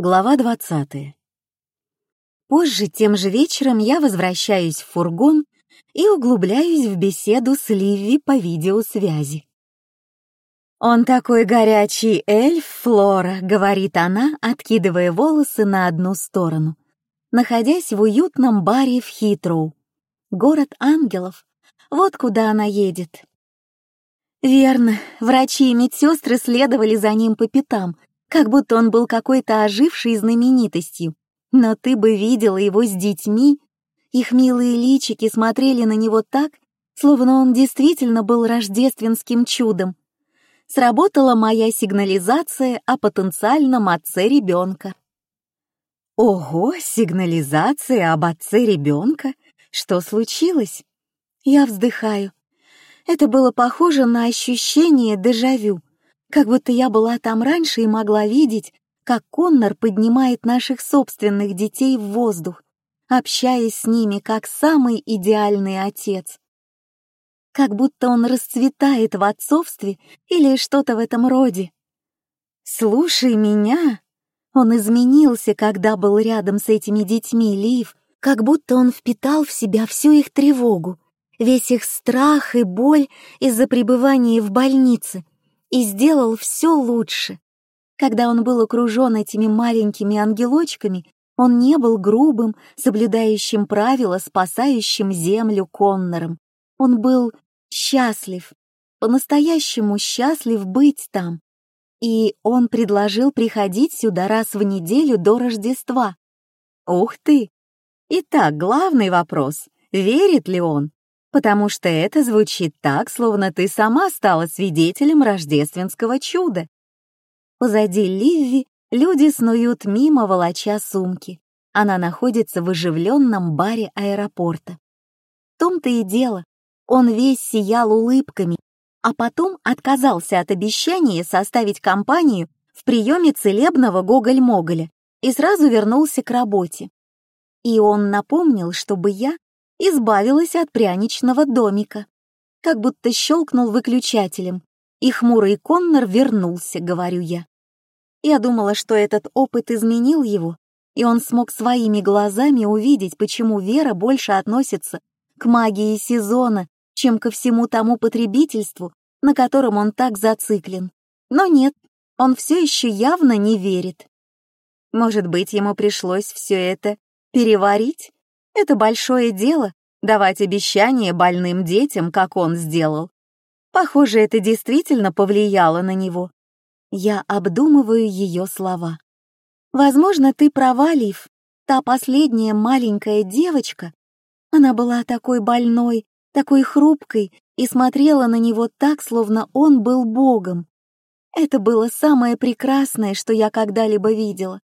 Глава 20. Позже, тем же вечером, я возвращаюсь в фургон и углубляюсь в беседу с Ливи по видеосвязи. «Он такой горячий эльф, Флора», — говорит она, откидывая волосы на одну сторону, находясь в уютном баре в Хитроу. Город ангелов. Вот куда она едет. Верно, врачи и медсестры следовали за ним по пятам, как будто он был какой-то ожившей знаменитостью. Но ты бы видела его с детьми. Их милые личики смотрели на него так, словно он действительно был рождественским чудом. Сработала моя сигнализация о потенциальном отце ребенка. Ого, сигнализация об отце ребенка? Что случилось? Я вздыхаю. Это было похоже на ощущение дежавю как будто я была там раньше и могла видеть, как Коннор поднимает наших собственных детей в воздух, общаясь с ними как самый идеальный отец. Как будто он расцветает в отцовстве или что-то в этом роде. «Слушай меня!» Он изменился, когда был рядом с этими детьми, Лив, как будто он впитал в себя всю их тревогу, весь их страх и боль из-за пребывания в больнице, и сделал все лучше. Когда он был окружен этими маленькими ангелочками, он не был грубым, соблюдающим правила, спасающим землю Коннором. Он был счастлив, по-настоящему счастлив быть там. И он предложил приходить сюда раз в неделю до Рождества. Ух ты! Итак, главный вопрос — верит ли он? Потому что это звучит так, словно ты сама стала свидетелем рождественского чуда. Позади Ливи люди снуют мимо, волоча сумки. Она находится в оживленном баре аэропорта. В том-то и дело, он весь сиял улыбками, а потом отказался от обещания составить компанию в приеме целебного Гоголь-Моголя и сразу вернулся к работе. И он напомнил, чтобы я избавилась от пряничного домика. Как будто щелкнул выключателем, и хмурый Коннор вернулся, говорю я. Я думала, что этот опыт изменил его, и он смог своими глазами увидеть, почему Вера больше относится к магии сезона, чем ко всему тому потребительству, на котором он так зациклен. Но нет, он все еще явно не верит. Может быть, ему пришлось все это переварить? Это большое дело — давать обещания больным детям, как он сделал. Похоже, это действительно повлияло на него. Я обдумываю ее слова. «Возможно, ты права, Лив. Та последняя маленькая девочка, она была такой больной, такой хрупкой и смотрела на него так, словно он был богом. Это было самое прекрасное, что я когда-либо видела.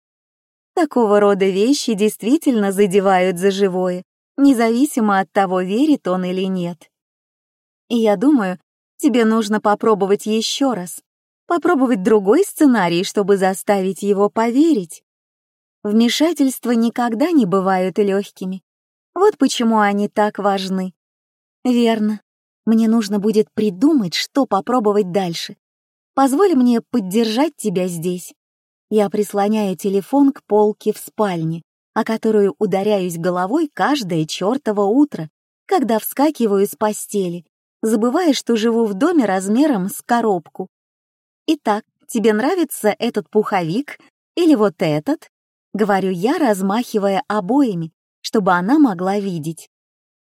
Такого рода вещи действительно задевают за живое, независимо от того, верит он или нет. И я думаю, тебе нужно попробовать еще раз, попробовать другой сценарий, чтобы заставить его поверить. Вмешательства никогда не бывают легкими. Вот почему они так важны. Верно. Мне нужно будет придумать, что попробовать дальше. Позволь мне поддержать тебя здесь. Я прислоняю телефон к полке в спальне, о которую ударяюсь головой каждое чертово утро, когда вскакиваю с постели, забывая, что живу в доме размером с коробку. Итак, тебе нравится этот пуховик или вот этот? Говорю я, размахивая обоями, чтобы она могла видеть.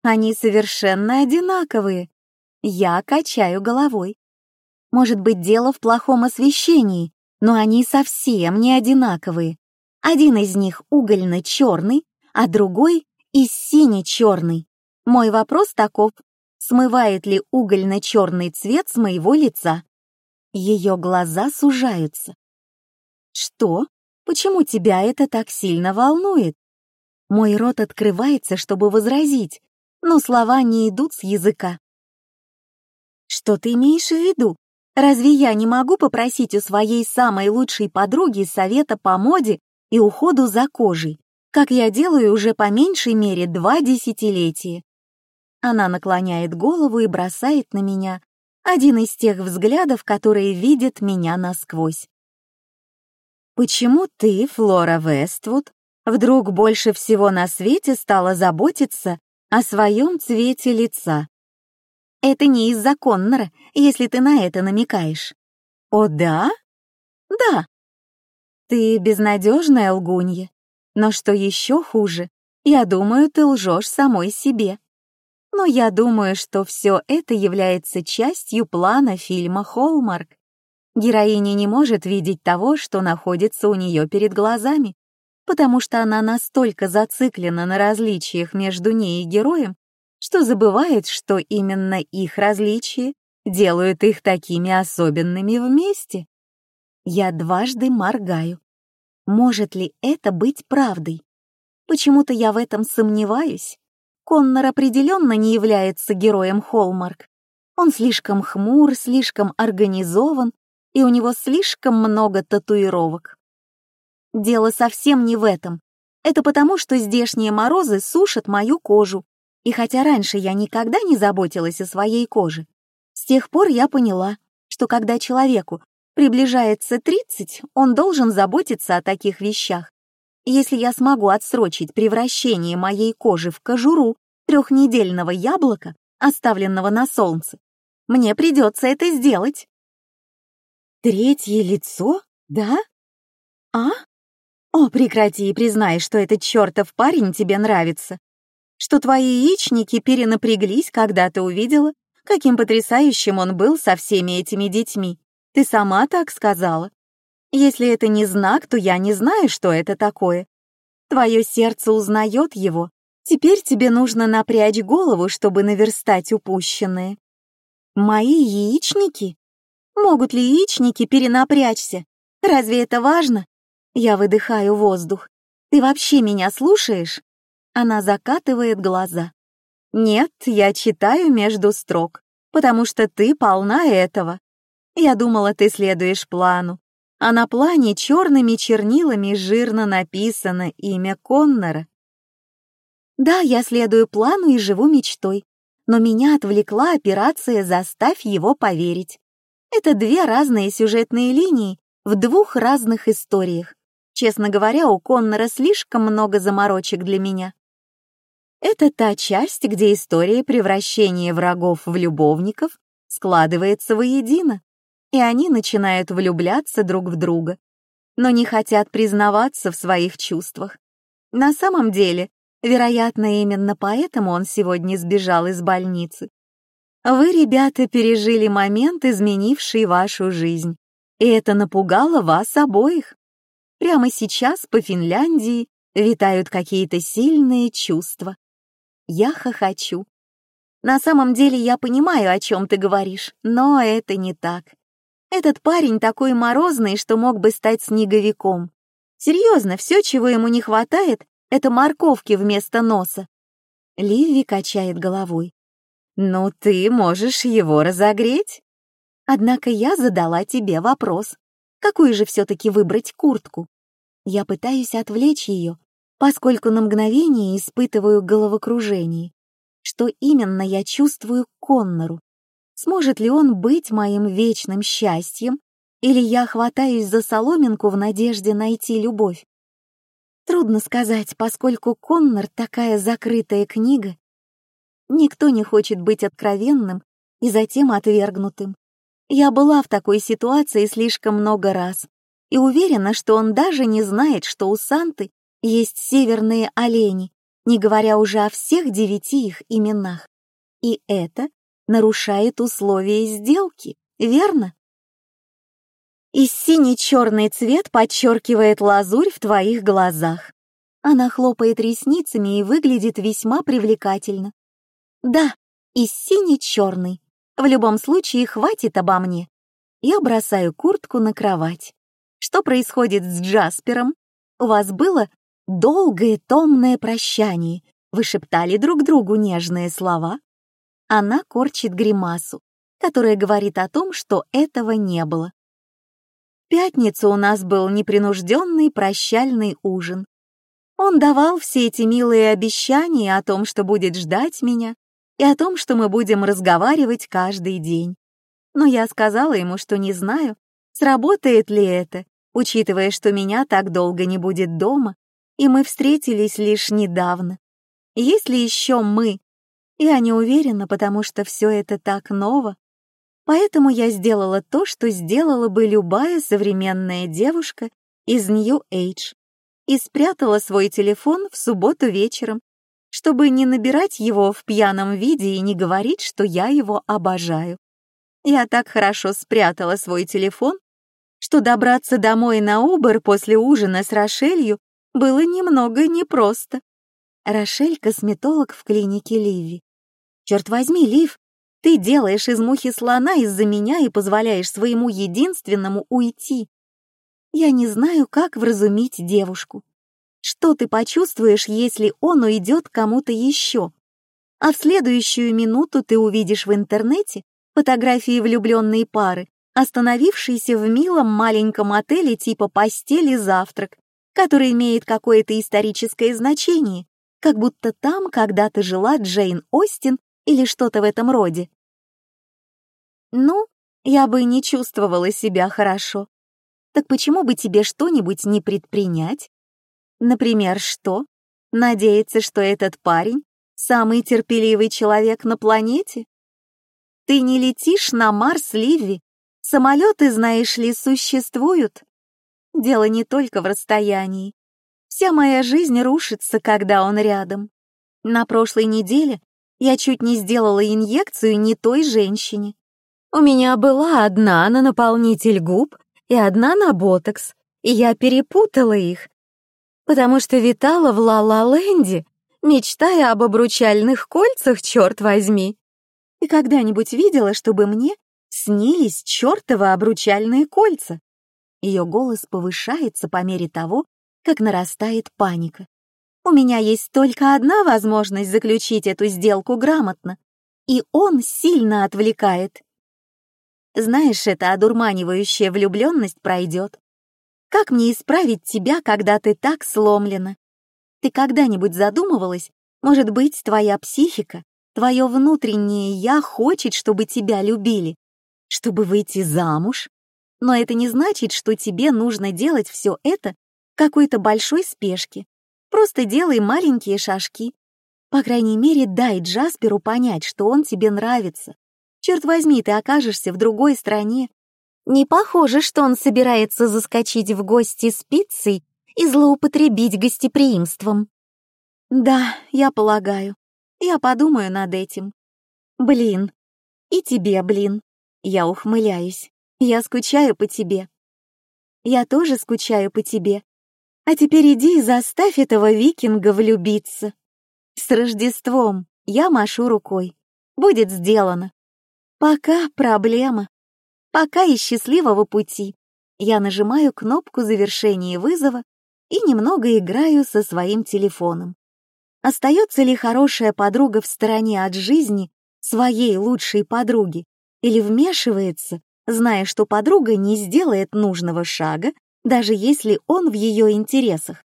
Они совершенно одинаковые. Я качаю головой. Может быть, дело в плохом освещении, но они совсем не одинаковые. Один из них угольно-черный, а другой и сине-черный. Мой вопрос таков, смывает ли угольно-черный цвет с моего лица? Ее глаза сужаются. Что? Почему тебя это так сильно волнует? Мой рот открывается, чтобы возразить, но слова не идут с языка. Что ты имеешь в виду? Разве я не могу попросить у своей самой лучшей подруги совета по моде и уходу за кожей, как я делаю уже по меньшей мере два десятилетия? Она наклоняет голову и бросает на меня один из тех взглядов, которые видят меня насквозь. Почему ты, Флора Вествуд, вдруг больше всего на свете стала заботиться о своем цвете лица? Это не из-за Коннора, если ты на это намекаешь. О, да? Да. Ты безнадежная лгунья. Но что еще хуже, я думаю, ты лжешь самой себе. Но я думаю, что все это является частью плана фильма «Холмарк». Героиня не может видеть того, что находится у нее перед глазами, потому что она настолько зациклена на различиях между ней и героем, что забывает, что именно их различия делают их такими особенными вместе. Я дважды моргаю. Может ли это быть правдой? Почему-то я в этом сомневаюсь. Коннор определенно не является героем Холмарк. Он слишком хмур, слишком организован, и у него слишком много татуировок. Дело совсем не в этом. Это потому, что здешние морозы сушат мою кожу. И хотя раньше я никогда не заботилась о своей коже, с тех пор я поняла, что когда человеку приближается 30, он должен заботиться о таких вещах. Если я смогу отсрочить превращение моей кожи в кожуру трехнедельного яблока, оставленного на солнце, мне придется это сделать. Третье лицо? Да? А? О, прекрати и признай, что этот чертов парень тебе нравится. Что твои яичники перенапряглись, когда ты увидела, каким потрясающим он был со всеми этими детьми. Ты сама так сказала. Если это не знак, то я не знаю, что это такое. Твое сердце узнает его. Теперь тебе нужно напрячь голову, чтобы наверстать упущенное. Мои яичники? Могут ли яичники перенапрячься? Разве это важно? Я выдыхаю воздух. Ты вообще меня слушаешь? Она закатывает глаза. Нет, я читаю между строк, потому что ты полна этого. Я думала, ты следуешь плану, а на плане черными чернилами жирно написано имя Коннора. Да, я следую плану и живу мечтой, но меня отвлекла операция «Заставь его поверить». Это две разные сюжетные линии в двух разных историях. Честно говоря, у Коннора слишком много заморочек для меня. Это та часть, где история превращения врагов в любовников складывается воедино и они начинают влюбляться друг в друга, но не хотят признаваться в своих чувствах. На самом деле, вероятно, именно поэтому он сегодня сбежал из больницы. Вы, ребята, пережили момент, изменивший вашу жизнь, и это напугало вас обоих. Прямо сейчас по Финляндии витают какие-то сильные чувства. Я хохочу. На самом деле я понимаю, о чем ты говоришь, но это не так. Этот парень такой морозный, что мог бы стать снеговиком. Серьезно, все, чего ему не хватает, это морковки вместо носа. Ливи качает головой. «Ну, ты можешь его разогреть?» Однако я задала тебе вопрос. Какую же все-таки выбрать куртку? Я пытаюсь отвлечь ее, поскольку на мгновение испытываю головокружение. Что именно я чувствую к Коннору? Сможет ли он быть моим вечным счастьем, или я хватаюсь за соломинку в надежде найти любовь? Трудно сказать, поскольку Коннор такая закрытая книга. Никто не хочет быть откровенным и затем отвергнутым. Я была в такой ситуации слишком много раз и уверена, что он даже не знает, что у Санты есть северные олени, не говоря уже о всех девяти их именах. И это нарушает условия сделки, верно? И синий-черный цвет подчеркивает лазурь в твоих глазах. Она хлопает ресницами и выглядит весьма привлекательно. Да, и синий-черный. В любом случае, хватит обо мне. Я бросаю куртку на кровать. Что происходит с Джаспером? У вас было долгое томное прощание. Вы шептали друг другу нежные слова? Она корчит гримасу, которая говорит о том, что этого не было. В пятницу у нас был непринужденный прощальный ужин. Он давал все эти милые обещания о том, что будет ждать меня, и о том, что мы будем разговаривать каждый день. Но я сказала ему, что не знаю, сработает ли это, учитывая, что меня так долго не будет дома, и мы встретились лишь недавно. Есть ли еще мы? Я не уверена, потому что все это так ново. Поэтому я сделала то, что сделала бы любая современная девушка из Нью-Эйдж и спрятала свой телефон в субботу вечером, чтобы не набирать его в пьяном виде и не говорить, что я его обожаю. Я так хорошо спрятала свой телефон, что добраться домой на Убер после ужина с Рошелью было немного непросто. Рошель — косметолог в клинике Ливи. Черт возьми, Лив, ты делаешь из мухи слона из-за меня и позволяешь своему единственному уйти. Я не знаю, как вразумить девушку. Что ты почувствуешь, если он уйдет кому-то еще? А в следующую минуту ты увидишь в интернете фотографии влюбленной пары, остановившейся в милом маленьком отеле типа «Постель и завтрак», который имеет какое-то историческое значение, как будто там когда-то жила Джейн Остин или что-то в этом роде. Ну, я бы не чувствовала себя хорошо. Так почему бы тебе что-нибудь не предпринять? Например, что? Надеяться, что этот парень — самый терпеливый человек на планете? Ты не летишь на Марс, Ливи. Самолеты, знаешь ли, существуют. Дело не только в расстоянии. Вся моя жизнь рушится, когда он рядом. На прошлой неделе я чуть не сделала инъекцию не той женщине. У меня была одна на наполнитель губ, и одна на ботокс, и я перепутала их, потому что витала в Ла-Ла-Ленде, мечтая об обручальных кольцах, черт возьми. И когда-нибудь видела, чтобы мне снились чертовы обручальные кольца? Ее голос повышается по мере того, как нарастает паника. У меня есть только одна возможность заключить эту сделку грамотно, и он сильно отвлекает. Знаешь, эта одурманивающая влюбленность пройдет. Как мне исправить тебя, когда ты так сломлена? Ты когда-нибудь задумывалась, может быть, твоя психика, твое внутреннее «я» хочет, чтобы тебя любили, чтобы выйти замуж? Но это не значит, что тебе нужно делать все это в какой-то большой спешке. Просто делай маленькие шажки. По крайней мере, дай Джасперу понять, что он тебе нравится, Черт возьми, ты окажешься в другой стране. Не похоже, что он собирается заскочить в гости с пиццей и злоупотребить гостеприимством. Да, я полагаю. Я подумаю над этим. Блин. И тебе, блин. Я ухмыляюсь. Я скучаю по тебе. Я тоже скучаю по тебе. А теперь иди и заставь этого викинга влюбиться. С Рождеством я машу рукой. Будет сделано. Пока проблема. Пока и счастливого пути. Я нажимаю кнопку завершения вызова и немного играю со своим телефоном. Остается ли хорошая подруга в стороне от жизни своей лучшей подруги или вмешивается, зная, что подруга не сделает нужного шага, даже если он в ее интересах?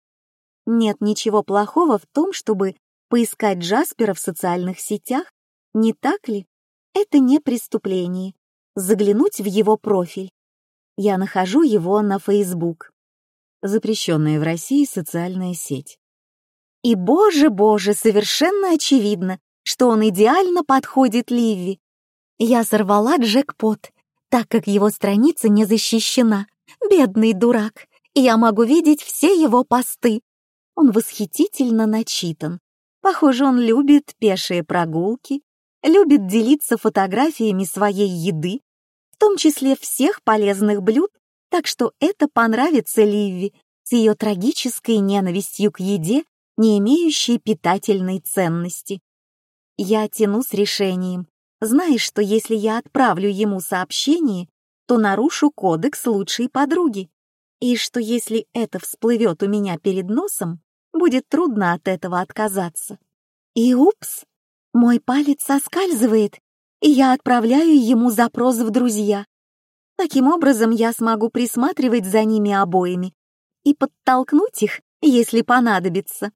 Нет ничего плохого в том, чтобы поискать Джаспера в социальных сетях, не так ли? Это не преступление. Заглянуть в его профиль. Я нахожу его на Facebook. Запрещенная в России социальная сеть. И, боже-боже, совершенно очевидно, что он идеально подходит Ливи. Я сорвала джекпот, так как его страница не защищена. Бедный дурак. Я могу видеть все его посты. Он восхитительно начитан. Похоже, он любит пешие прогулки, любит делиться фотографиями своей еды, в том числе всех полезных блюд, так что это понравится Ливи с ее трагической ненавистью к еде, не имеющей питательной ценности. Я тяну с решением, зная, что если я отправлю ему сообщение, то нарушу кодекс лучшей подруги, и что если это всплывет у меня перед носом, будет трудно от этого отказаться. И упс, мой палец соскальзывает, и я отправляю ему запрос в друзья. Таким образом, я смогу присматривать за ними обоими и подтолкнуть их, если понадобится.